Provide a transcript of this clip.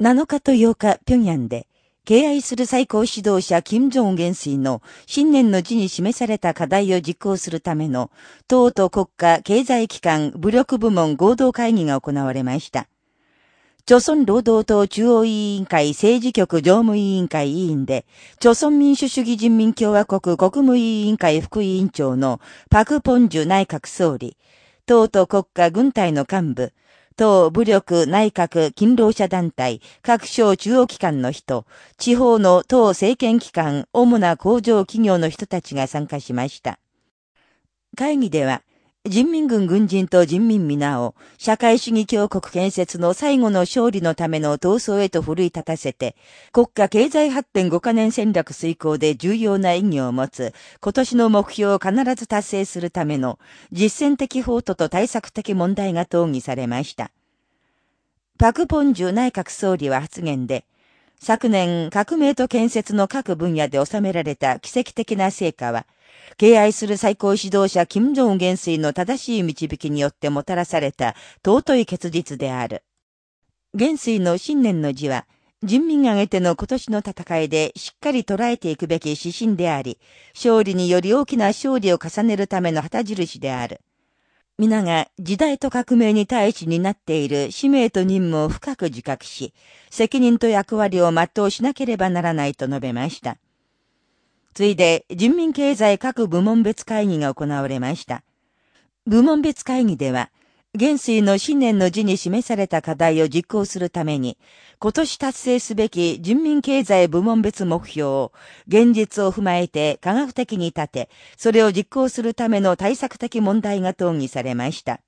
7日と8日、平壌で、敬愛する最高指導者、金正恩元帥の新年の字に示された課題を実行するための、党と国家経済機関武力部門合同会議が行われました。朝鮮労働党中央委員会政治局常務委員会委員で、朝鮮民主主義人民共和国国務委員会副委員長のパク・ポンジュ内閣総理、党と国家軍隊の幹部、党武力内閣勤労者団体、各省中央機関の人、地方の党政権機関、主な工場企業の人たちが参加しました。会議では、人民軍軍人と人民皆を社会主義強国建設の最後の勝利のための闘争へと奮い立たせて、国家経済発展5カ年戦略遂行で重要な意義を持つ、今年の目標を必ず達成するための実践的法とと対策的問題が討議されました。パク・ポンジュ内閣総理は発言で、昨年革命と建設の各分野で収められた奇跡的な成果は、敬愛する最高指導者金正恩元帥の正しい導きによってもたらされた尊い結実である。元帥の新年の字は、人民挙げての今年の戦いでしっかり捉えていくべき指針であり、勝利により大きな勝利を重ねるための旗印である。皆が時代と革命に対しになっている使命と任務を深く自覚し、責任と役割を全うしなければならないと述べました。ついで、人民経済各部門別会議が行われました。部門別会議では、元帥の新年の字に示された課題を実行するために、今年達成すべき人民経済部門別目標を、現実を踏まえて科学的に立て、それを実行するための対策的問題が討議されました。